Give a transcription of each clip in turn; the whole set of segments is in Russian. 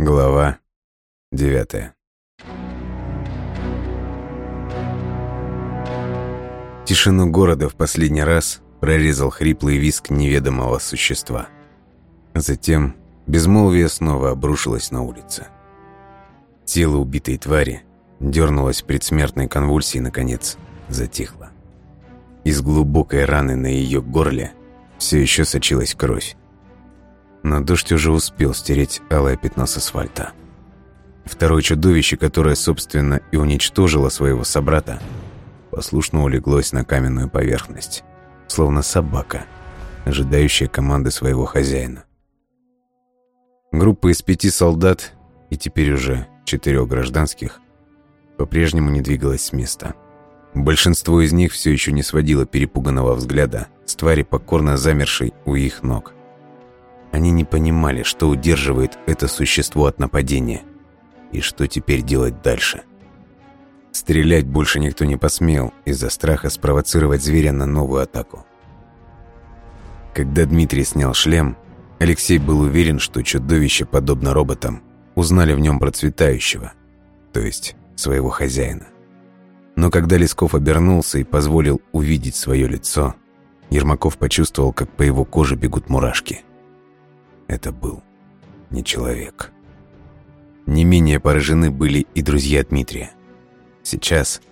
Глава девятая. Тишину города в последний раз прорезал хриплый визг неведомого существа. Затем безмолвие снова обрушилось на улице. Тело убитой твари дернулось в предсмертной конвульсии и, наконец, затихло. Из глубокой раны на ее горле все еще сочилась кровь. Но дождь уже успел стереть алое пятно с асфальта. Второе чудовище, которое, собственно, и уничтожило своего собрата, послушно улеглось на каменную поверхность, словно собака, ожидающая команды своего хозяина. Группа из пяти солдат и теперь уже четырех гражданских по-прежнему не двигалась с места. Большинство из них все еще не сводило перепуганного взгляда с твари, покорно замершей у их ног. Они не понимали, что удерживает это существо от нападения и что теперь делать дальше. Стрелять больше никто не посмел из-за страха спровоцировать зверя на новую атаку. Когда Дмитрий снял шлем, Алексей был уверен, что чудовище, подобно роботам, узнали в нем процветающего, то есть своего хозяина. Но когда Лесков обернулся и позволил увидеть свое лицо, Ермаков почувствовал, как по его коже бегут мурашки. Это был не человек. Не менее поражены были и друзья Дмитрия. Сейчас,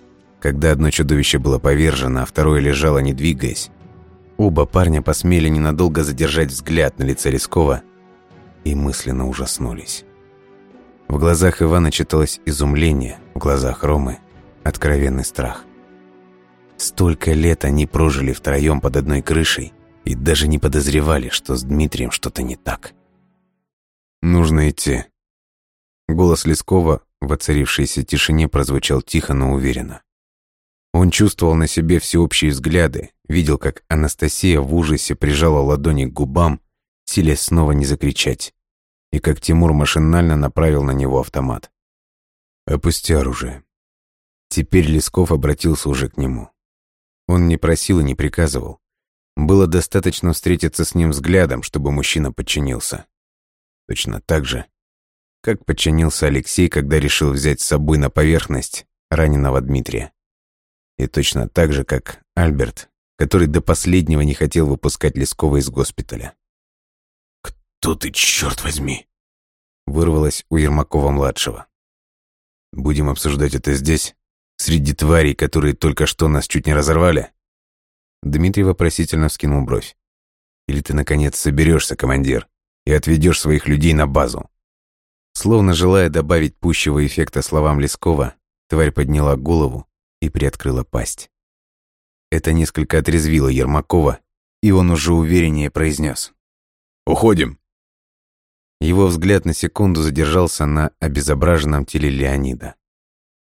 когда одно чудовище было повержено, а второе лежало, не двигаясь, оба парня посмели ненадолго задержать взгляд на лице Лескова и мысленно ужаснулись. В глазах Ивана читалось изумление, в глазах Ромы – откровенный страх. Столько лет они прожили втроем под одной крышей и даже не подозревали, что с Дмитрием что-то не так. «Нужно идти». Голос Лескова в оцарившейся тишине прозвучал тихо, но уверенно. Он чувствовал на себе всеобщие взгляды, видел, как Анастасия в ужасе прижала ладони к губам, силясь снова не закричать, и как Тимур машинально направил на него автомат. «Опусти оружие». Теперь Лесков обратился уже к нему. Он не просил и не приказывал. Было достаточно встретиться с ним взглядом, чтобы мужчина подчинился. Точно так же, как подчинился Алексей, когда решил взять с собой на поверхность раненого Дмитрия. И точно так же, как Альберт, который до последнего не хотел выпускать Лескова из госпиталя. «Кто ты, черт возьми?» Вырвалось у Ермакова-младшего. «Будем обсуждать это здесь, среди тварей, которые только что нас чуть не разорвали?» Дмитрий вопросительно вскинул бровь. «Или ты, наконец, соберешься, командир, и отведешь своих людей на базу?» Словно желая добавить пущего эффекта словам Лескова, тварь подняла голову и приоткрыла пасть. Это несколько отрезвило Ермакова, и он уже увереннее произнес. «Уходим!» Его взгляд на секунду задержался на обезображенном теле Леонида.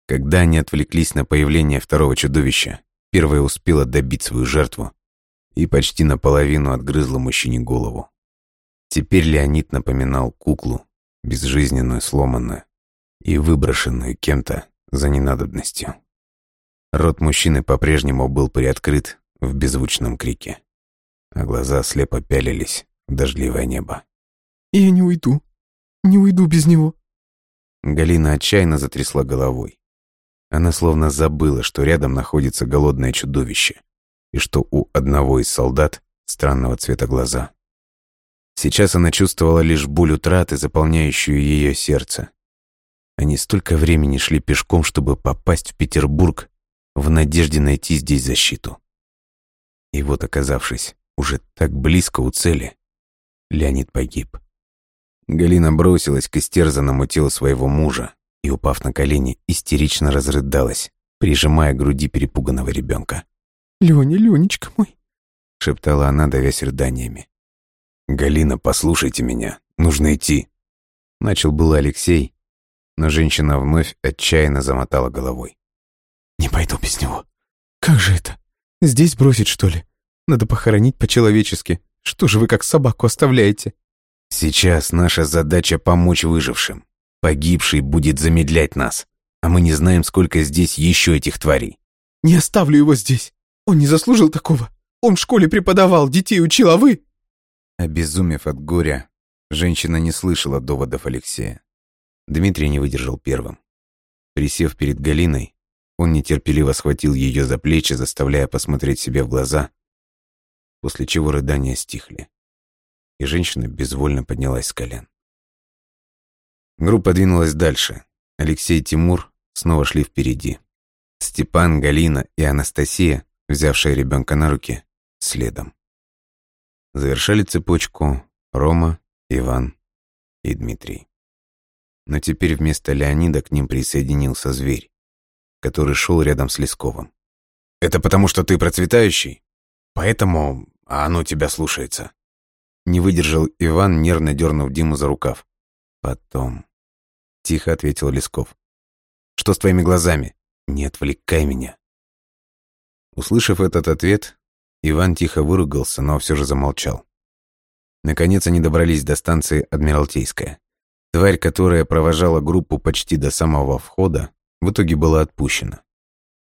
Когда они отвлеклись на появление второго чудовища, первое успело добить свою жертву и почти наполовину отгрызло мужчине голову. Теперь Леонид напоминал куклу, безжизненную, сломанную и выброшенную кем-то за ненадобностью. Рот мужчины по-прежнему был приоткрыт в беззвучном крике, а глаза слепо пялились в дождливое небо. «Я не уйду. Не уйду без него». Галина отчаянно затрясла головой. Она словно забыла, что рядом находится голодное чудовище и что у одного из солдат странного цвета глаза. Сейчас она чувствовала лишь боль утраты, заполняющую ее сердце. Они столько времени шли пешком, чтобы попасть в Петербург в надежде найти здесь защиту. И вот, оказавшись уже так близко у цели, Леонид погиб. Галина бросилась к истерзанному телу своего мужа и, упав на колени, истерично разрыдалась, прижимая к груди перепуганного ребенка. «Леня, Ленечка мой!» — шептала она, давясь рыданиями. «Галина, послушайте меня, нужно идти!» Начал было Алексей, но женщина вновь отчаянно замотала головой. «Не пойду без него. Как же это? Здесь бросить, что ли? Надо похоронить по-человечески. Что же вы как собаку оставляете?» «Сейчас наша задача помочь выжившим. Погибший будет замедлять нас, а мы не знаем, сколько здесь еще этих тварей». «Не оставлю его здесь. Он не заслужил такого. Он в школе преподавал, детей учил, а вы...» Обезумев от горя, женщина не слышала доводов Алексея. Дмитрий не выдержал первым. Присев перед Галиной, он нетерпеливо схватил ее за плечи, заставляя посмотреть себе в глаза, после чего рыдания стихли, и женщина безвольно поднялась с колен. Группа двинулась дальше. Алексей и Тимур снова шли впереди. Степан, Галина и Анастасия, взявшие ребенка на руки, следом. Завершали цепочку Рома, Иван и Дмитрий. Но теперь вместо Леонида к ним присоединился зверь, который шел рядом с Лесковым. «Это потому, что ты процветающий? Поэтому оно тебя слушается?» Не выдержал Иван, нервно дернув Диму за рукав. «Потом...» — тихо ответил Лесков. «Что с твоими глазами? Не отвлекай меня». Услышав этот ответ, Иван тихо выругался, но все же замолчал. Наконец они добрались до станции Адмиралтейская. Тварь, которая провожала группу почти до самого входа, в итоге была отпущена,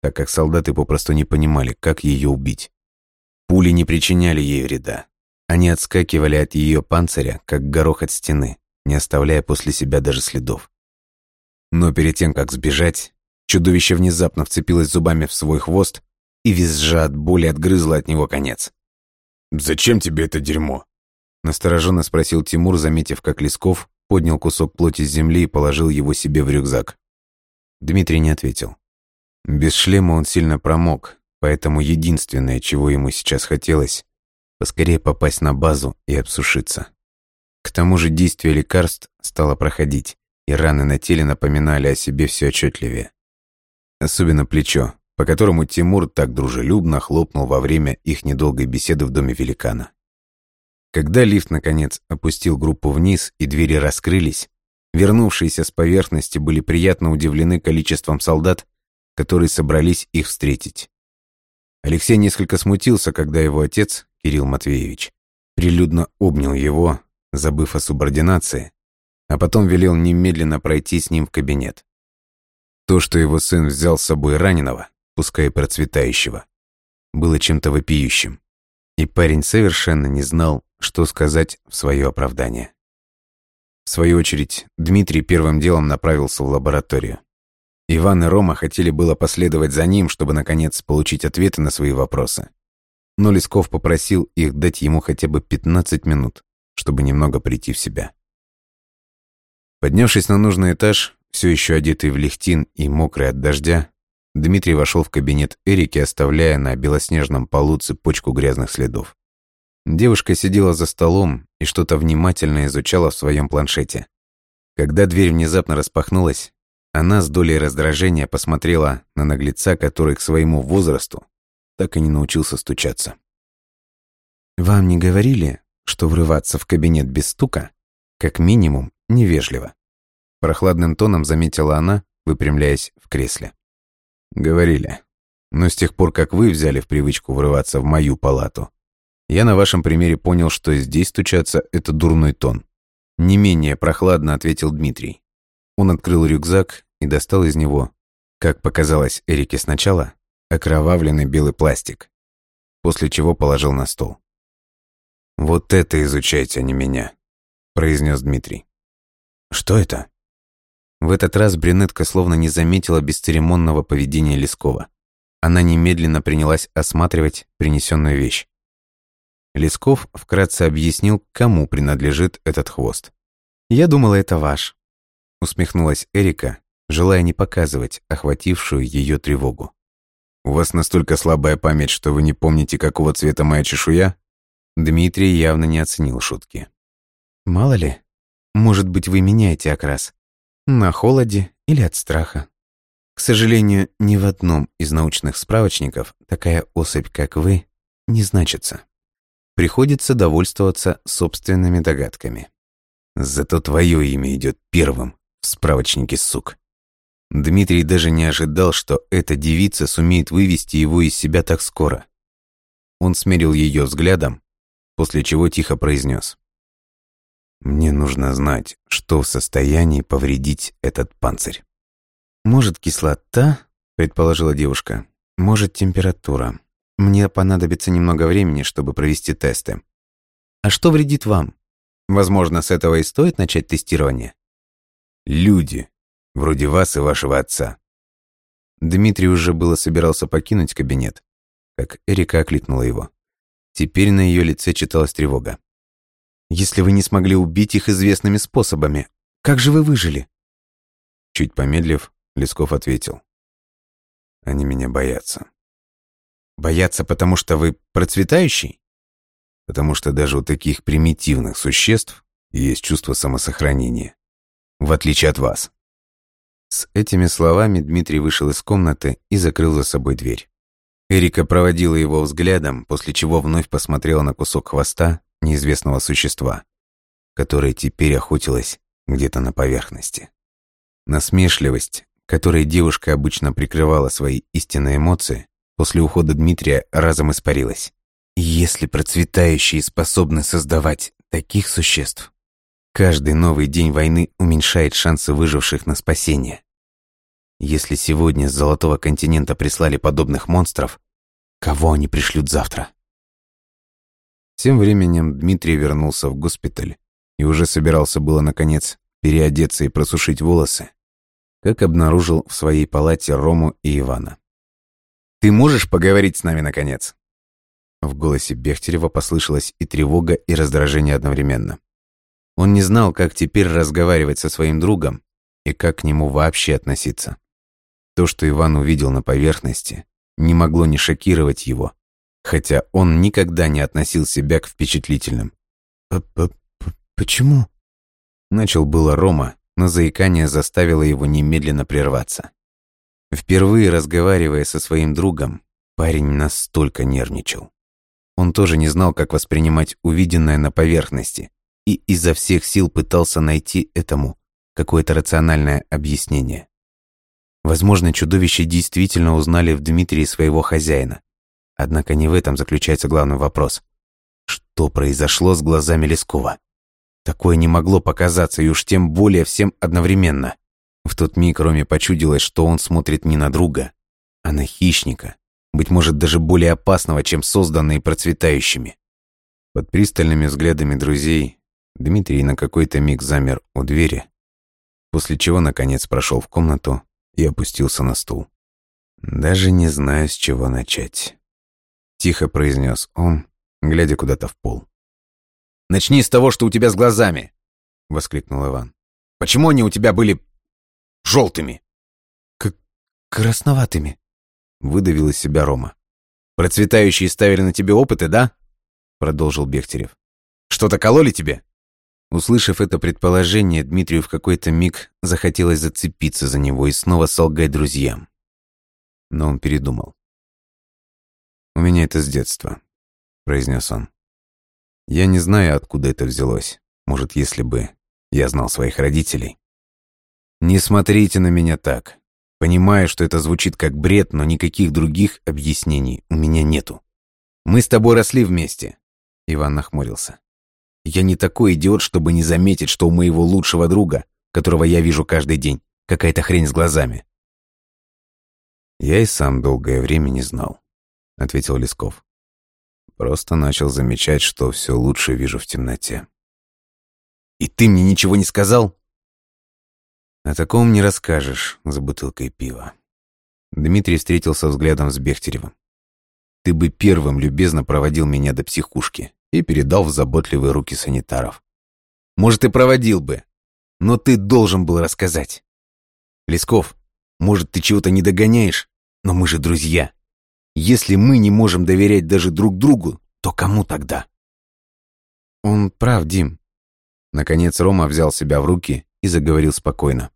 так как солдаты попросту не понимали, как ее убить. Пули не причиняли ей вреда. Они отскакивали от ее панциря, как горох от стены, не оставляя после себя даже следов. Но перед тем, как сбежать, чудовище внезапно вцепилось зубами в свой хвост и, визжа от боли, отгрызло от него конец. «Зачем тебе это дерьмо?» Настороженно спросил Тимур, заметив, как Лесков поднял кусок плоти с земли и положил его себе в рюкзак. Дмитрий не ответил. Без шлема он сильно промок, поэтому единственное, чего ему сейчас хотелось, поскорее попасть на базу и обсушиться. К тому же действие лекарств стало проходить, и раны на теле напоминали о себе все отчетливее. Особенно плечо, по которому Тимур так дружелюбно хлопнул во время их недолгой беседы в доме великана. Когда лифт, наконец, опустил группу вниз и двери раскрылись, вернувшиеся с поверхности были приятно удивлены количеством солдат, которые собрались их встретить. Алексей несколько смутился, когда его отец, Кирилл Матвеевич, прилюдно обнял его, забыв о субординации, а потом велел немедленно пройти с ним в кабинет. То, что его сын взял с собой раненого, пускай процветающего, было чем-то вопиющим, и парень совершенно не знал, что сказать в свое оправдание. В свою очередь, Дмитрий первым делом направился в лабораторию. Иван и Рома хотели было последовать за ним, чтобы, наконец, получить ответы на свои вопросы. Но Лесков попросил их дать ему хотя бы 15 минут, чтобы немного прийти в себя. Поднявшись на нужный этаж, все еще одетый в лихтин и мокрый от дождя, Дмитрий вошел в кабинет Эрики, оставляя на белоснежном полу цепочку грязных следов. Девушка сидела за столом и что-то внимательно изучала в своем планшете. Когда дверь внезапно распахнулась, она с долей раздражения посмотрела на наглеца, который к своему возрасту так и не научился стучаться. «Вам не говорили, что врываться в кабинет без стука, как минимум, невежливо?» Прохладным тоном заметила она, выпрямляясь в кресле. «Говорили. Но с тех пор, как вы взяли в привычку врываться в мою палату, я на вашем примере понял, что здесь стучаться — это дурной тон. Не менее прохладно ответил Дмитрий. Он открыл рюкзак и достал из него, как показалось Эрике сначала, окровавленный белый пластик, после чего положил на стол. «Вот это изучайте, а не меня», — произнес Дмитрий. «Что это?» В этот раз брюнетка словно не заметила бесцеремонного поведения Лескова. Она немедленно принялась осматривать принесенную вещь. Лесков вкратце объяснил, кому принадлежит этот хвост. «Я думала, это ваш», — усмехнулась Эрика, желая не показывать охватившую ее тревогу. «У вас настолько слабая память, что вы не помните, какого цвета моя чешуя?» Дмитрий явно не оценил шутки. «Мало ли, может быть, вы меняете окрас. На холоде или от страха. К сожалению, ни в одном из научных справочников такая особь, как вы, не значится» приходится довольствоваться собственными догадками. Зато твое имя идет первым в справочнике сук. Дмитрий даже не ожидал, что эта девица сумеет вывести его из себя так скоро. Он смерил ее взглядом, после чего тихо произнес. «Мне нужно знать, что в состоянии повредить этот панцирь». «Может, кислота?» — предположила девушка. «Может, температура. Мне понадобится немного времени, чтобы провести тесты. А что вредит вам? Возможно, с этого и стоит начать тестирование? Люди, вроде вас и вашего отца. Дмитрий уже было собирался покинуть кабинет, как Эрика окликнула его. Теперь на ее лице читалась тревога. «Если вы не смогли убить их известными способами, как же вы выжили?» Чуть помедлив, Лесков ответил. «Они меня боятся». «Боятся, потому что вы процветающий?» «Потому что даже у таких примитивных существ есть чувство самосохранения. В отличие от вас». С этими словами Дмитрий вышел из комнаты и закрыл за собой дверь. Эрика проводила его взглядом, после чего вновь посмотрела на кусок хвоста неизвестного существа, которое теперь охотилось где-то на поверхности. Насмешливость, которой девушка обычно прикрывала свои истинные эмоции, после ухода Дмитрия разом испарилась. Если процветающие способны создавать таких существ, каждый новый день войны уменьшает шансы выживших на спасение. Если сегодня с Золотого континента прислали подобных монстров, кого они пришлют завтра? Тем временем Дмитрий вернулся в госпиталь и уже собирался было, наконец, переодеться и просушить волосы, как обнаружил в своей палате Рому и Ивана. «Ты можешь поговорить с нами, наконец?» В голосе Бехтерева послышалась и тревога, и раздражение одновременно. Он не знал, как теперь разговаривать со своим другом и как к нему вообще относиться. То, что Иван увидел на поверхности, не могло не шокировать его, хотя он никогда не относил себя к впечатлительным. П -п -п «Почему?» Начал было Рома, но заикание заставило его немедленно прерваться. Впервые разговаривая со своим другом, парень настолько нервничал. Он тоже не знал, как воспринимать увиденное на поверхности, и изо всех сил пытался найти этому какое-то рациональное объяснение. Возможно, чудовища действительно узнали в Дмитрии своего хозяина. Однако не в этом заключается главный вопрос. Что произошло с глазами Лескова? Такое не могло показаться, и уж тем более всем одновременно. В тот миг Роме почудилось, что он смотрит не на друга, а на хищника, быть может, даже более опасного, чем созданные процветающими. Под пристальными взглядами друзей Дмитрий на какой-то миг замер у двери, после чего, наконец, прошел в комнату и опустился на стул. «Даже не знаю, с чего начать», — тихо произнес он, глядя куда-то в пол. «Начни с того, что у тебя с глазами!» — воскликнул Иван. «Почему они у тебя были желтыми?» К «Красноватыми», — выдавил из себя Рома. «Процветающие ставили на тебе опыты, да?» — продолжил Бехтерев. «Что-то кололи тебе?» Услышав это предположение, Дмитрию в какой-то миг захотелось зацепиться за него и снова солгать друзьям. Но он передумал. «У меня это с детства», — произнес он. «Я не знаю, откуда это взялось. Может, если бы я знал своих родителей». «Не смотрите на меня так. Понимаю, что это звучит как бред, но никаких других объяснений у меня нету. Мы с тобой росли вместе», — Иван нахмурился. Я не такой идиот, чтобы не заметить, что у моего лучшего друга, которого я вижу каждый день, какая-то хрень с глазами. Я и сам долгое время не знал, ответил Лесков. Просто начал замечать, что все лучше вижу в темноте. И ты мне ничего не сказал? О таком не расскажешь за бутылкой пива. Дмитрий встретился взглядом с Бехтеревым. Ты бы первым любезно проводил меня до психушки и передал в заботливые руки санитаров. «Может, и проводил бы, но ты должен был рассказать. Лесков, может, ты чего-то не догоняешь, но мы же друзья. Если мы не можем доверять даже друг другу, то кому тогда?» «Он прав, Дим». Наконец Рома взял себя в руки и заговорил спокойно.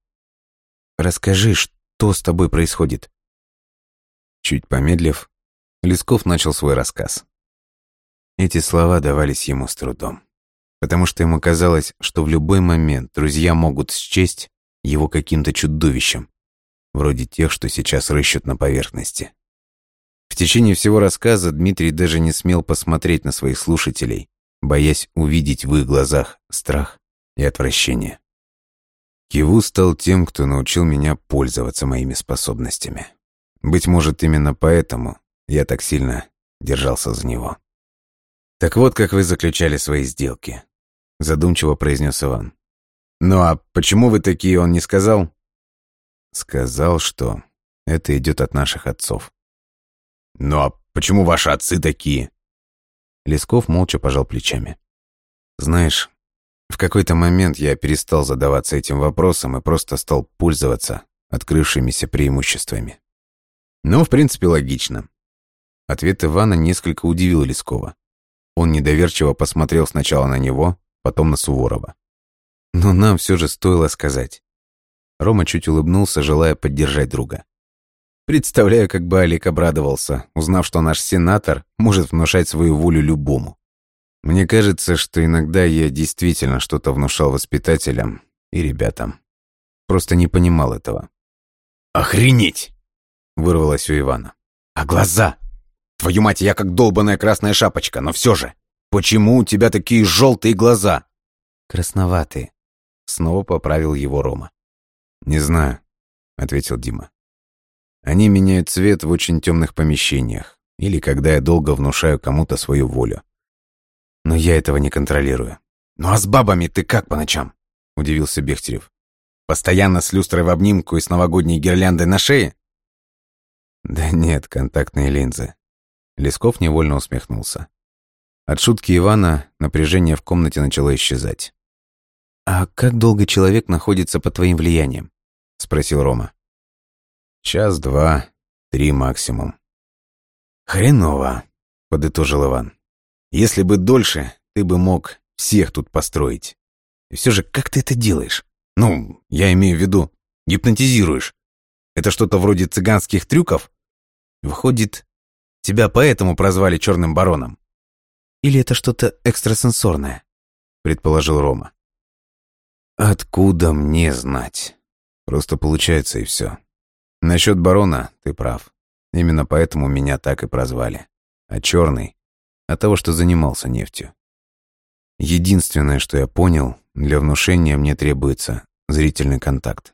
«Расскажи, что с тобой происходит?» Чуть помедлив, Лесков начал свой рассказ. Эти слова давались ему с трудом, потому что ему казалось, что в любой момент друзья могут счесть его каким-то чудовищем, вроде тех, что сейчас рыщут на поверхности. В течение всего рассказа Дмитрий даже не смел посмотреть на своих слушателей, боясь увидеть в их глазах страх и отвращение. Киву стал тем, кто научил меня пользоваться моими способностями. Быть может, именно поэтому я так сильно держался за него. «Так вот, как вы заключали свои сделки», — задумчиво произнес Иван. «Ну а почему вы такие, он не сказал?» «Сказал, что это идет от наших отцов». «Ну а почему ваши отцы такие?» Лесков молча пожал плечами. «Знаешь, в какой-то момент я перестал задаваться этим вопросом и просто стал пользоваться открывшимися преимуществами. Ну, в принципе, логично. Ответ Ивана несколько удивил Лескова. Он недоверчиво посмотрел сначала на него, потом на Суворова. Но нам все же стоило сказать. Рома чуть улыбнулся, желая поддержать друга. Представляю, как бы Алик обрадовался, узнав, что наш сенатор может внушать свою волю любому. Мне кажется, что иногда я действительно что-то внушал воспитателям и ребятам. Просто не понимал этого. «Охренеть!» — вырвалось у Ивана. «А глаза? Твою мать, я как долбаная красная шапочка, но все же! Почему у тебя такие желтые глаза?» «Красноватые», — снова поправил его Рома. «Не знаю», — ответил Дима. «Они меняют цвет в очень темных помещениях или когда я долго внушаю кому-то свою волю. Но я этого не контролирую. «Ну а с бабами ты как по ночам?» — удивился Бехтерев. «Постоянно с люстрой в обнимку и с новогодней гирляндой на шее?» «Да нет, контактные линзы». Лесков невольно усмехнулся. От шутки Ивана напряжение в комнате начало исчезать. «А как долго человек находится под твоим влиянием?» — спросил Рома. «Час, два, три максимум». «Хреново», — подытожил Иван. Если бы дольше, ты бы мог всех тут построить. И все же, как ты это делаешь? Ну, я имею в виду, гипнотизируешь. Это что-то вроде цыганских трюков? Выходит, тебя поэтому прозвали Черным Бароном? Или это что-то экстрасенсорное? Предположил Рома. Откуда мне знать? Просто получается и все. Насчет барона ты прав. Именно поэтому меня так и прозвали. А черный от того, что занимался нефтью. Единственное, что я понял, для внушения мне требуется зрительный контакт.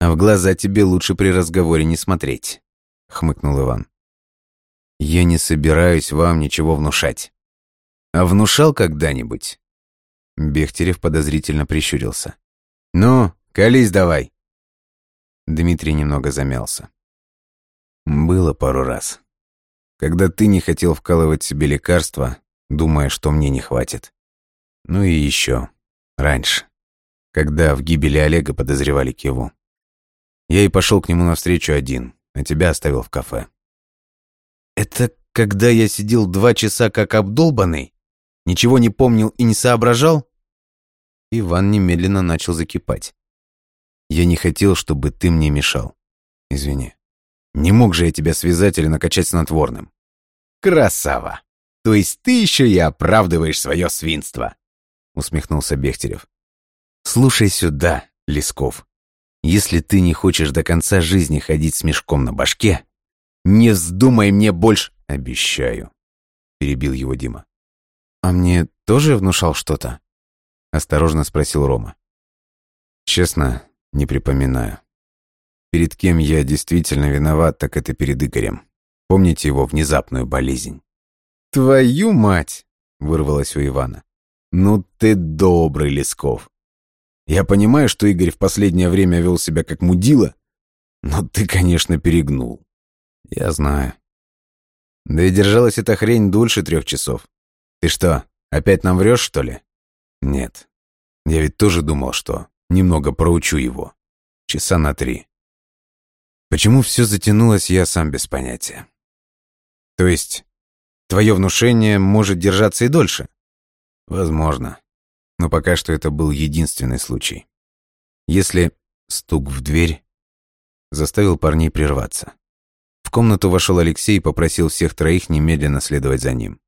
А в глаза тебе лучше при разговоре не смотреть, хмыкнул Иван. Я не собираюсь вам ничего внушать. А внушал когда-нибудь? Бехтерев подозрительно прищурился. «Ну, колись давай!» Дмитрий немного замялся. «Было пару раз когда ты не хотел вкалывать себе лекарства, думая, что мне не хватит. Ну и еще. Раньше. Когда в гибели Олега подозревали Киву. Я и пошел к нему навстречу один, а тебя оставил в кафе. Это когда я сидел два часа как обдолбанный? Ничего не помнил и не соображал? Иван немедленно начал закипать. Я не хотел, чтобы ты мне мешал. Извини. Не мог же я тебя связать или накачать снотворным. Красава! То есть ты еще и оправдываешь свое свинство, усмехнулся Бехтерев. Слушай сюда, Лесков. Если ты не хочешь до конца жизни ходить с мешком на башке, не вздумай мне больше... Обещаю, перебил его Дима. А мне тоже внушал что-то? Осторожно спросил Рома. Честно, не припоминаю. Перед кем я действительно виноват, так это перед Игорем. Помните его внезапную болезнь? «Твою мать!» — вырвалось у Ивана. «Ну ты добрый, Лесков. Я понимаю, что Игорь в последнее время вел себя как мудила, но ты, конечно, перегнул. Я знаю. Да и держалась эта хрень дольше трех часов. Ты что, опять нам врешь, что ли? Нет. Я ведь тоже думал, что немного проучу его. Часа на три. Почему все затянулось, я сам без понятия. То есть, твое внушение может держаться и дольше? Возможно. Но пока что это был единственный случай. Если стук в дверь заставил парней прерваться. В комнату вошел Алексей и попросил всех троих немедленно следовать за ним.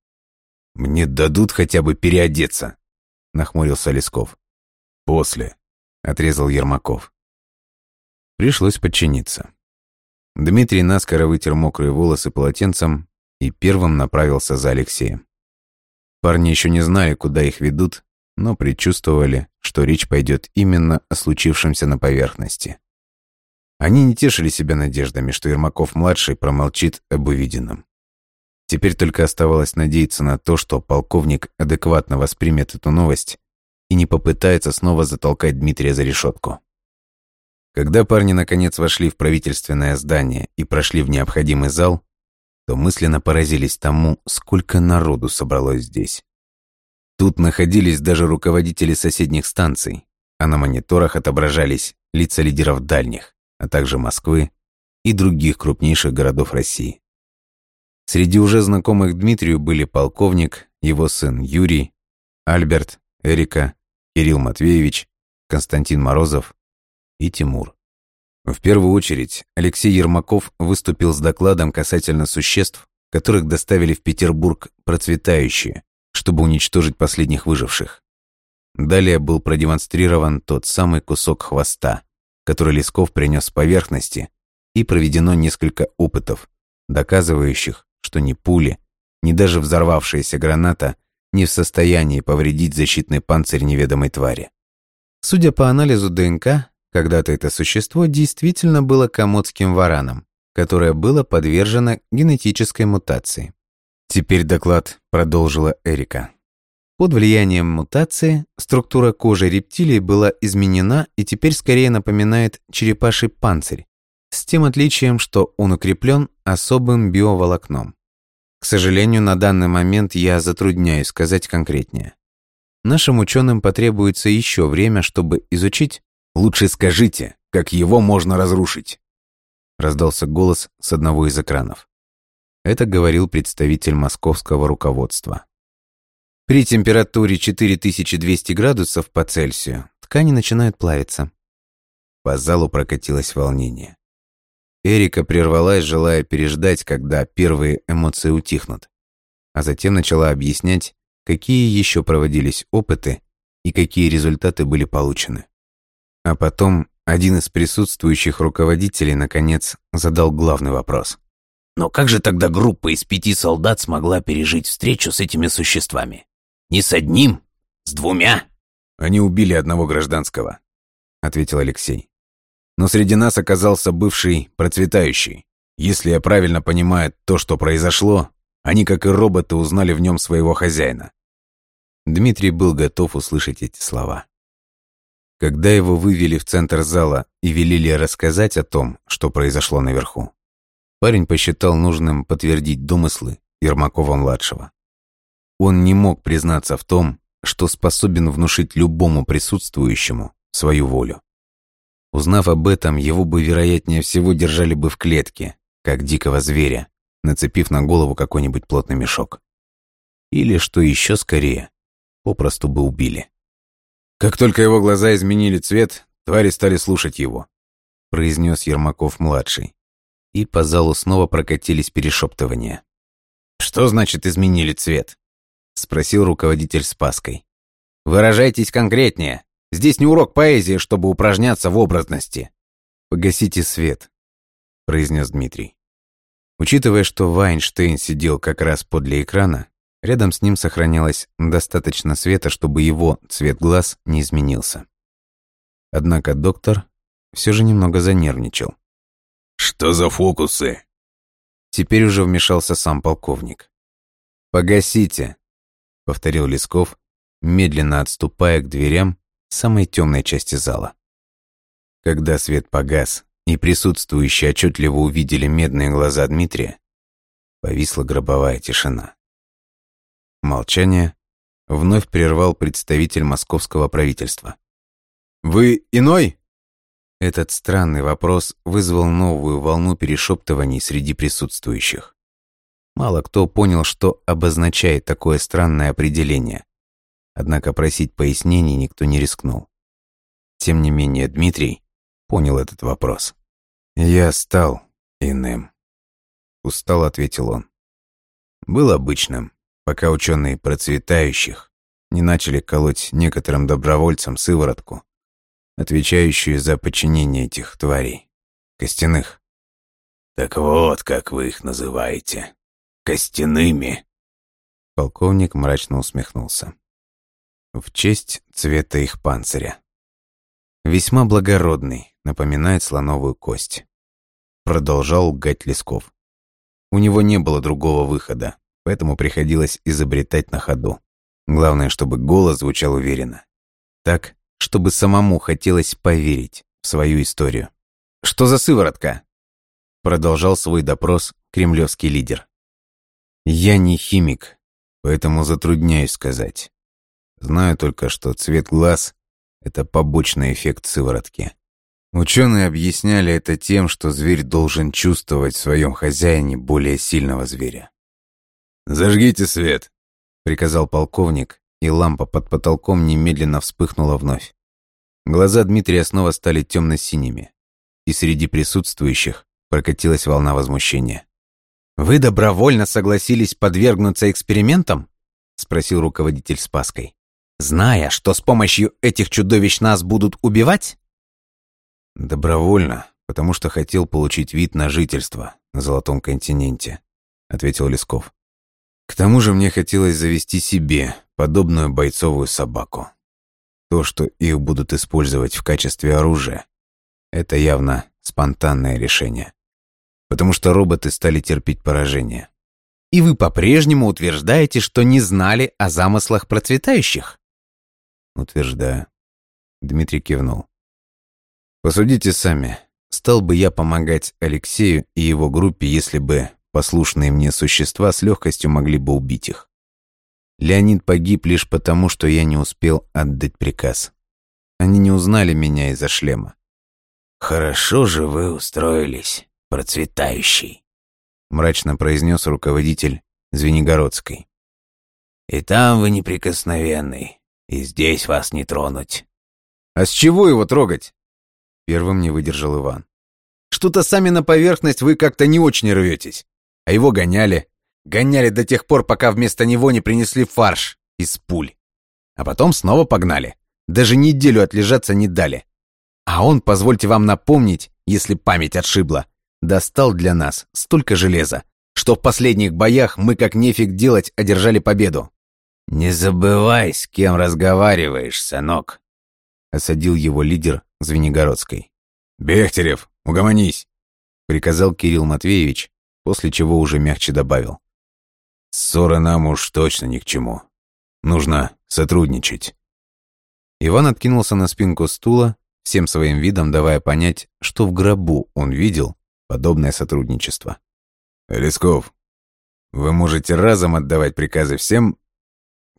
«Мне дадут хотя бы переодеться», — нахмурился Лесков. «После», — отрезал Ермаков. Пришлось подчиниться. Дмитрий наскоро вытер мокрые волосы полотенцем и первым направился за Алексеем. Парни еще не знали, куда их ведут, но предчувствовали, что речь пойдет именно о случившемся на поверхности. Они не тешили себя надеждами, что Ермаков-младший промолчит об увиденном. Теперь только оставалось надеяться на то, что полковник адекватно воспримет эту новость и не попытается снова затолкать Дмитрия за решетку. Когда парни наконец вошли в правительственное здание и прошли в необходимый зал, то мысленно поразились тому, сколько народу собралось здесь. Тут находились даже руководители соседних станций, а на мониторах отображались лица лидеров дальних, а также Москвы и других крупнейших городов России. Среди уже знакомых Дмитрию были полковник, его сын Юрий, Альберт, Эрика, Кирилл Матвеевич, Константин Морозов и Тимур. В первую очередь Алексей Ермаков выступил с докладом касательно существ, которых доставили в Петербург процветающие, чтобы уничтожить последних выживших. Далее был продемонстрирован тот самый кусок хвоста, который Лесков принес с поверхности, и проведено несколько опытов, доказывающих, что ни пули, ни даже взорвавшаяся граната не в состоянии повредить защитный панцирь неведомой твари. Судя по анализу ДНК, когда-то это существо действительно было комодским вараном, которое было подвержено генетической мутации. Теперь доклад продолжила Эрика. Под влиянием мутации структура кожи рептилий была изменена и теперь скорее напоминает черепаший панцирь, с тем отличием, что он укреплен особым биоволокном. К сожалению, на данный момент я затрудняюсь сказать конкретнее. Нашим ученым потребуется еще время, чтобы изучить «Лучше скажите, как его можно разрушить?» Раздался голос с одного из экранов. Это говорил представитель московского руководства. При температуре 4200 градусов по Цельсию ткани начинают плавиться. По залу прокатилось волнение. Эрика прервалась, желая переждать, когда первые эмоции утихнут, а затем начала объяснять, какие еще проводились опыты и какие результаты были получены. А потом один из присутствующих руководителей, наконец, задал главный вопрос. «Но как же тогда группа из пяти солдат смогла пережить встречу с этими существами? Не с одним, с двумя?» «Они убили одного гражданского», — ответил Алексей. «Но среди нас оказался бывший процветающий. Если я правильно понимаю то, что произошло, они, как и роботы, узнали в нем своего хозяина». Дмитрий был готов услышать эти слова. Когда его вывели в центр зала и велели рассказать о том, что произошло наверху, парень посчитал нужным подтвердить домыслы Ермакова-младшего. Он не мог признаться в том, что способен внушить любому присутствующему свою волю. Узнав об этом, его бы, вероятнее всего, держали бы в клетке, как дикого зверя, нацепив на голову какой-нибудь плотный мешок. Или, что еще скорее, попросту бы убили. Как только его глаза изменили цвет, твари стали слушать его, произнес Ермаков-младший. И по залу снова прокатились перешептывания. «Что значит изменили цвет?» — спросил руководитель Спаской. «Выражайтесь конкретнее. Здесь не урок поэзии, чтобы упражняться в образности». «Погасите свет», — произнес Дмитрий. Учитывая, что Вайнштейн сидел как раз подле экрана, Рядом с ним сохранялось достаточно света, чтобы его цвет глаз не изменился. Однако доктор все же немного занервничал. «Что за фокусы?» Теперь уже вмешался сам полковник. «Погасите», — повторил Лесков, медленно отступая к дверям самой темной части зала. Когда свет погас, и присутствующие отчетливо увидели медные глаза Дмитрия, повисла гробовая тишина. Молчание вновь прервал представитель московского правительства. «Вы иной?» Этот странный вопрос вызвал новую волну перешептываний среди присутствующих. Мало кто понял, что обозначает такое странное определение. Однако просить пояснений никто не рискнул. Тем не менее, Дмитрий понял этот вопрос. «Я стал иным», — устал ответил он. «Был обычным, пока ученые процветающих не начали колоть некоторым добровольцам сыворотку, отвечающую за подчинение этих тварей, костяных. «Так вот, как вы их называете. Костяными». Полковник мрачно усмехнулся. В честь цвета их панциря. Весьма благородный, напоминает слоновую кость. Продолжал лгать Лесков. У него не было другого выхода поэтому приходилось изобретать на ходу. Главное, чтобы голос звучал уверенно. Так, чтобы самому хотелось поверить в свою историю. «Что за сыворотка?» Продолжал свой допрос кремлевский лидер. «Я не химик, поэтому затрудняюсь сказать. Знаю только, что цвет глаз – это побочный эффект сыворотки. Ученые объясняли это тем, что зверь должен чувствовать в своем хозяине более сильного зверя. «Зажгите свет», — приказал полковник, и лампа под потолком немедленно вспыхнула вновь. Глаза Дмитрия снова стали темно-синими, и среди присутствующих прокатилась волна возмущения. «Вы добровольно согласились подвергнуться экспериментам?» — спросил руководитель Спаской. «Зная, что с помощью этих чудовищ нас будут убивать?» «Добровольно, потому что хотел получить вид на жительство на Золотом континенте», — ответил Лесков. «К тому же мне хотелось завести себе подобную бойцовую собаку. То, что их будут использовать в качестве оружия, это явно спонтанное решение. Потому что роботы стали терпеть поражение. И вы по-прежнему утверждаете, что не знали о замыслах процветающих? Утверждаю. Дмитрий кивнул. Посудите сами. Стал бы я помогать Алексею и его группе, если бы послушные мне существа с легкостью могли бы убить их. Леонид погиб лишь потому, что я не успел отдать приказ. Они не узнали меня из-за шлема. «Хорошо же вы устроились, процветающий», — мрачно произнес руководитель Звенигородской. «И там вы неприкосновенный, и здесь вас не тронуть». «А с чего его трогать?» Первым не выдержал Иван. «Что-то сами на поверхность вы как-то не очень рветесь. А его гоняли. Гоняли до тех пор, пока вместо него не принесли фарш из пуль. А потом снова погнали. Даже неделю отлежаться не дали. А он, позвольте вам напомнить, если память отшибла, достал для нас столько железа, что в последних боях мы как нефиг делать одержали победу. «Не забывай, с кем разговариваешь, сынок», — осадил его лидер Звенигородской. «Бехтерев, угомонись!» — приказал Кирилл Матвеевич, после чего уже мягче добавил. «Ссора нам уж точно ни к чему. Нужно сотрудничать». Иван откинулся на спинку стула, всем своим видом давая понять, что в гробу он видел подобное сотрудничество. «Лесков, вы можете разом отдавать приказы всем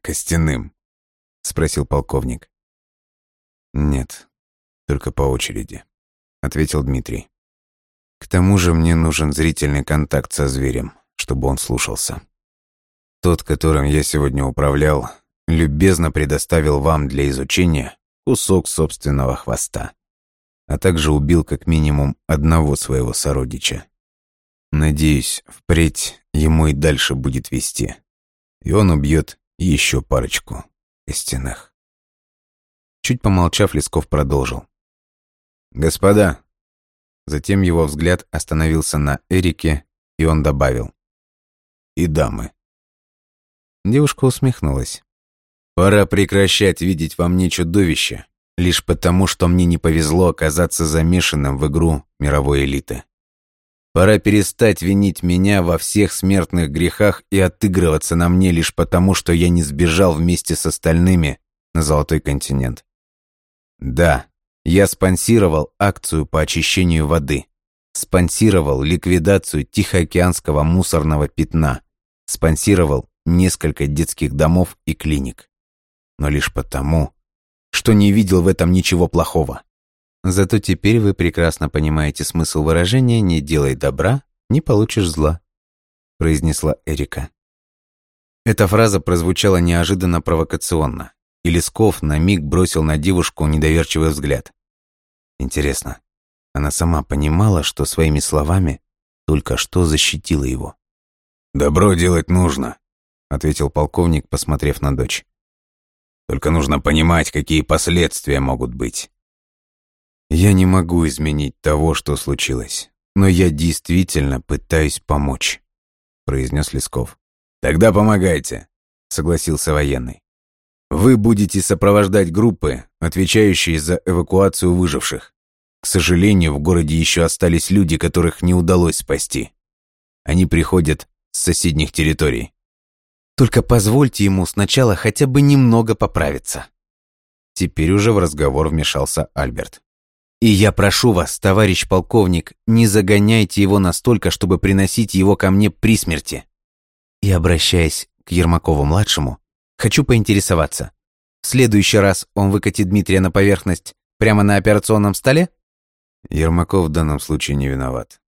костяным?» — спросил полковник. «Нет, только по очереди», — ответил Дмитрий. «К тому же мне нужен зрительный контакт со зверем, чтобы он слушался. Тот, которым я сегодня управлял, любезно предоставил вам для изучения кусок собственного хвоста, а также убил как минимум одного своего сородича. Надеюсь, впредь ему и дальше будет вести, и он убьет еще парочку костяных». Чуть помолчав, Лесков продолжил. «Господа!» Затем его взгляд остановился на Эрике, и он добавил. «И дамы». Девушка усмехнулась. «Пора прекращать видеть во мне чудовище, лишь потому, что мне не повезло оказаться замешанным в игру мировой элиты. Пора перестать винить меня во всех смертных грехах и отыгрываться на мне лишь потому, что я не сбежал вместе с остальными на Золотой континент. Да, я спонсировал акцию по очищению воды. Спонсировал ликвидацию Тихоокеанского мусорного пятна. Спонсировал несколько детских домов и клиник. Но лишь потому, что не видел в этом ничего плохого. Зато теперь вы прекрасно понимаете смысл выражения «не делай добра, не получишь зла», произнесла Эрика. Эта фраза прозвучала неожиданно провокационно и Лесков на миг бросил на девушку недоверчивый взгляд. Интересно, она сама понимала, что своими словами только что защитила его. «Добро делать нужно», — ответил полковник, посмотрев на дочь. «Только нужно понимать, какие последствия могут быть». «Я не могу изменить того, что случилось, но я действительно пытаюсь помочь», — произнес Лесков. «Тогда помогайте», — согласился военный. Вы будете сопровождать группы, отвечающие за эвакуацию выживших. К сожалению, в городе еще остались люди, которых не удалось спасти. Они приходят с соседних территорий. Только позвольте ему сначала хотя бы немного поправиться. Теперь уже в разговор вмешался Альберт. «И я прошу вас, товарищ полковник, не загоняйте его настолько, чтобы приносить его ко мне при смерти». И обращаясь к Ермакову-младшему, хочу поинтересоваться. В следующий раз он выкатит Дмитрия на поверхность прямо на операционном столе? Ермаков в данном случае не виноват,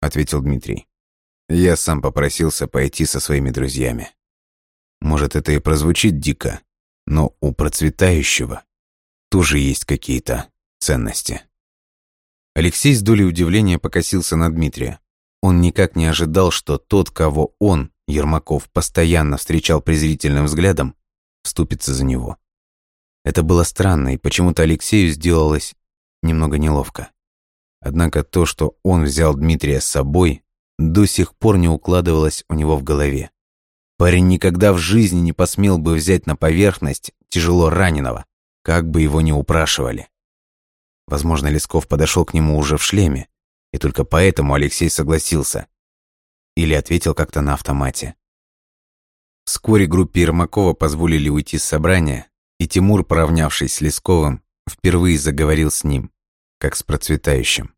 ответил Дмитрий. Я сам попросился пойти со своими друзьями. Может, это и прозвучит дико, но у процветающего тоже есть какие-то ценности. Алексей с долей удивления покосился на Дмитрия. Он никак не ожидал, что тот, кого он, Ермаков, постоянно встречал презрительным взглядом, вступится за него. Это было странно, и почему-то Алексею сделалось немного неловко. Однако то, что он взял Дмитрия с собой, до сих пор не укладывалось у него в голове. Парень никогда в жизни не посмел бы взять на поверхность тяжело раненого, как бы его ни упрашивали. Возможно, Лесков подошел к нему уже в шлеме, и только поэтому Алексей согласился. Или ответил как-то на автомате. Вскоре группе Ермакова позволили уйти с собрания, и Тимур, поравнявшись с Лесковым, впервые заговорил с ним, как с процветающим.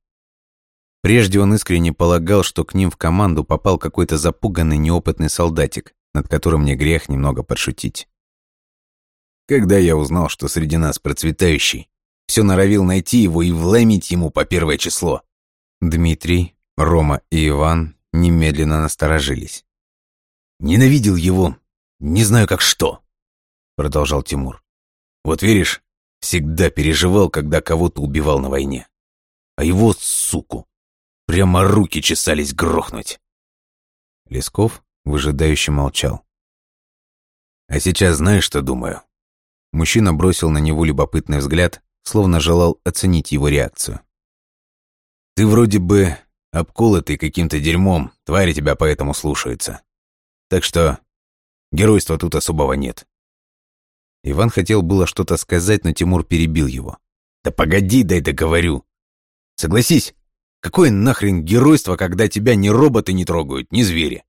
Прежде он искренне полагал, что к ним в команду попал какой-то запуганный неопытный солдатик, над которым не грех немного подшутить. Когда я узнал, что среди нас процветающий, все норовил найти его и вломить ему по первое число. Дмитрий, Рома и Иван немедленно насторожились. «Ненавидел его, не знаю как что», — продолжал Тимур. «Вот веришь, всегда переживал, когда кого-то убивал на войне. А его, суку, прямо руки чесались грохнуть». Лесков выжидающе молчал. «А сейчас знаешь, что думаю?» Мужчина бросил на него любопытный взгляд, словно желал оценить его реакцию. «Ты вроде бы обколотый каким-то дерьмом, твари тебя поэтому слушаются. Так что геройства тут особого нет». Иван хотел было что-то сказать, но Тимур перебил его. «Да погоди, дай договорю. Согласись, какое нахрен геройство, когда тебя ни роботы не трогают, ни звери?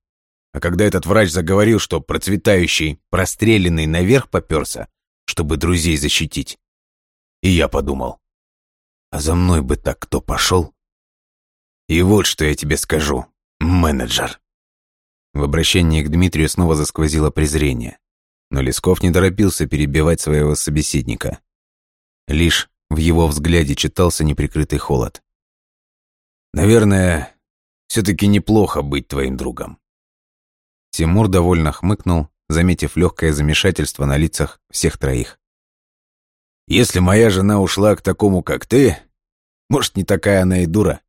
А когда этот врач заговорил, что процветающий, простреленный наверх попёрся, чтобы друзей защитить. И я подумал, а за мной бы так кто пошел? И вот что я тебе скажу, менеджер. В обращении к Дмитрию снова засквозило презрение. Но Лесков не торопился перебивать своего собеседника. Лишь в его взгляде читался неприкрытый холод. «Наверное, все-таки неплохо быть твоим другом». Тимур довольно хмыкнул, заметив легкое замешательство на лицах всех троих. «Если моя жена ушла к такому, как ты, может, не такая она и дура?»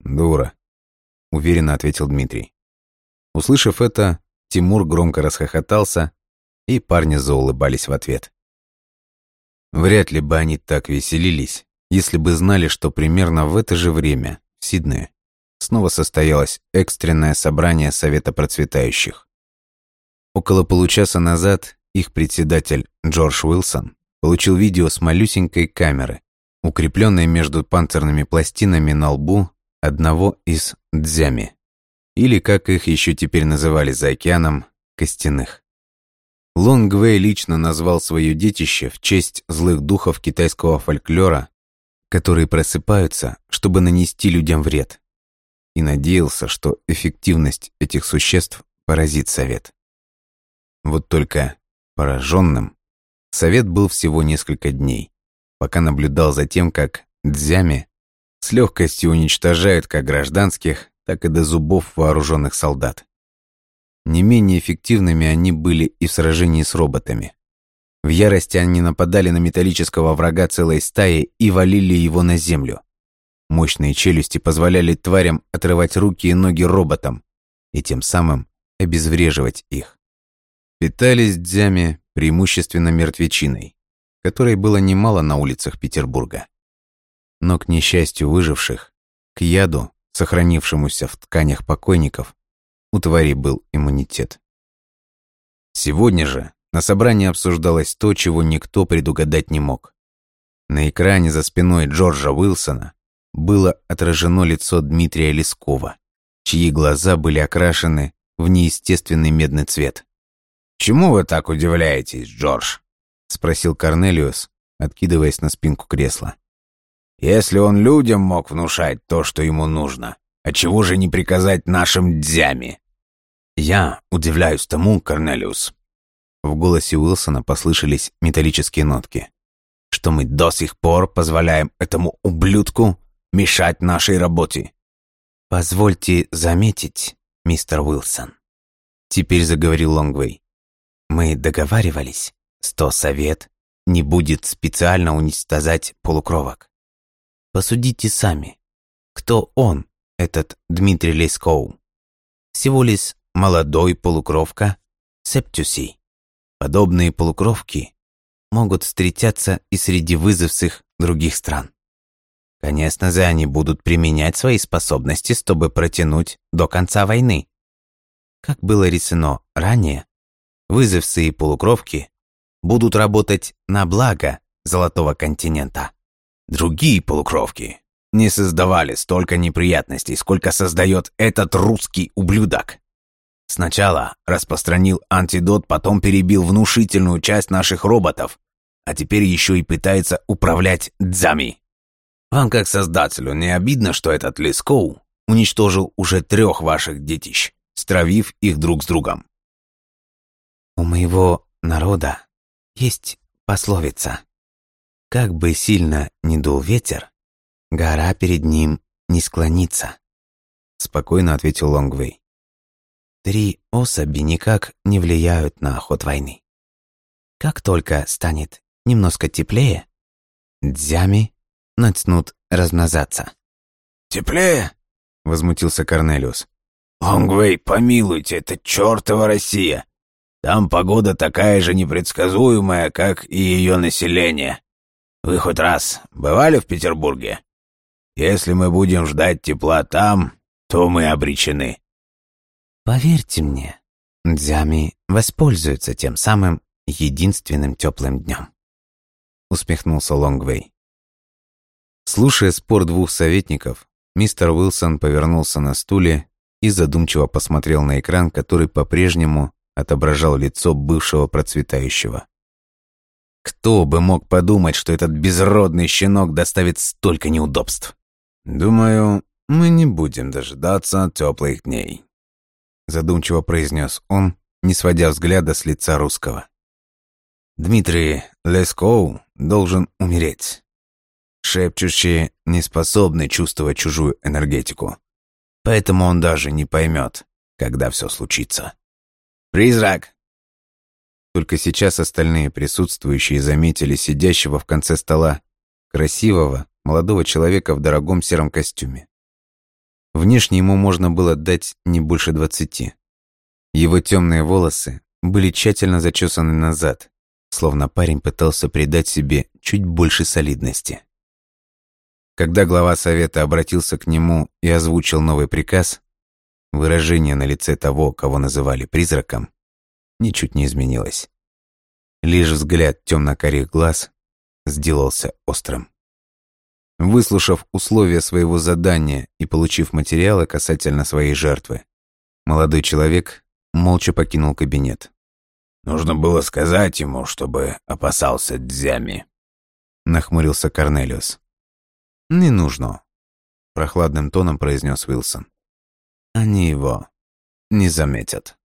«Дура», — уверенно ответил Дмитрий. Услышав это, Тимур громко расхохотался, и парни заулыбались в ответ. Вряд ли бы они так веселились, если бы знали, что примерно в это же время в Сиднее снова состоялось экстренное собрание Совета процветающих. Около получаса назад их председатель Джордж Уилсон получил видео с малюсенькой камеры, укрепленной между панцирными пластинами на лбу одного из дзями, или, как их еще теперь называли за океаном, костяных. Лонгвей лично назвал свое детище в честь злых духов китайского фольклора, которые просыпаются, чтобы нанести людям вред, и надеялся, что эффективность этих существ поразит совет. Вот только пораженным совет был всего несколько дней, пока наблюдал за тем, как дзями с легкостью уничтожают как гражданских, так и до зубов вооруженных солдат. Не менее эффективными они были и в сражении с роботами. В ярости они нападали на металлического врага целой стаей и валили его на землю. Мощные челюсти позволяли тварям отрывать руки и ноги роботам и тем самым обезвреживать их. Питались дзями преимущественно мертвечиной, которой было немало на улицах Петербурга. Но, к несчастью выживших, к яду, сохранившемуся в тканях покойников, у твари был иммунитет. Сегодня же на собрании обсуждалось то, чего никто предугадать не мог. На экране за спиной Джорджа Уилсона было отражено лицо Дмитрия Лескова, чьи глаза были окрашены в неестественный медный цвет. «Чему вы так удивляетесь, Джордж?» Спросил Корнелиус, откидываясь на спинку кресла. «Если он людям мог внушать то, что ему нужно, а чего же не приказать нашим дзями?» «Я удивляюсь тому, Корнелиус». В голосе Уилсона послышались металлические нотки. «Что мы до сих пор позволяем этому ублюдку мешать нашей работе». «Позвольте заметить, мистер Уилсон». Теперь заговорил Лонгвей. «Мы договаривались, что совет не будет специально уничтожать полукровок. Посудите сами, кто он, этот Дмитрий Лескоу? Всего лишь молодой полукровка Септюсий. Подобные полукровки могут встречаться и среди вызовцев других стран. Конечно же, они будут применять свои способности, чтобы протянуть до конца войны. Как было решено ранее, вызовцы и полукровки будут работать на благо Золотого континента. Другие полукровки не создавали столько неприятностей, сколько создает этот русский ублюдок. Сначала распространил антидот, потом перебил внушительную часть наших роботов, а теперь еще и пытается управлять дзами. Вам, как создателю, не обидно, что этот Лескоу уничтожил уже трех ваших детищ, стравив их друг с другом? У моего народа есть пословица. Как бы сильно ни дул ветер, гора перед ним не склонится. Спокойно ответил Лонгвей. Три особи никак не влияют на ход войны. Как только станет немножко теплее, дзями начнут размножаться. «Теплее?» — возмутился Корнелиус. «Лонгвей, помилуйте, это чертова Россия! Там погода такая же непредсказуемая, как и ее население. Вы хоть раз бывали в Петербурге? Если мы будем ждать тепла там, то мы обречены. Поверьте мне, Дзями воспользуется тем самым единственным теплым днем. Усмехнулся Лонгвей. Слушая спор двух советников, мистер Уилсон повернулся на стуле и задумчиво посмотрел на экран, который по-прежнему отображал лицо бывшего процветающего. Кто бы мог подумать, что этот безродный щенок доставит столько неудобств? Думаю, мы не будем дожидаться теплых дней задумчиво произнес он, не сводя взгляда с лица русского. Дмитрий Лескоу должен умереть. Шепчущие не способны чувствовать чужую энергетику. Поэтому он даже не поймет, когда все случится. «Призрак!» Только сейчас остальные присутствующие заметили сидящего в конце стола красивого молодого человека в дорогом сером костюме. Внешне ему можно было дать не больше двадцати. Его темные волосы были тщательно зачесаны назад, словно парень пытался придать себе чуть больше солидности. Когда глава совета обратился к нему и озвучил новый приказ, выражение на лице того, кого называли призраком, ничуть не изменилось. Лишь взгляд темно-карих глаз сделался острым. Выслушав условия своего задания и получив материалы касательно своей жертвы, молодой человек молча покинул кабинет. «Нужно было сказать ему, чтобы опасался дзями», — нахмурился Корнелиус. «Не нужно», — прохладным тоном произнес Уилсон. «Они его не заметят».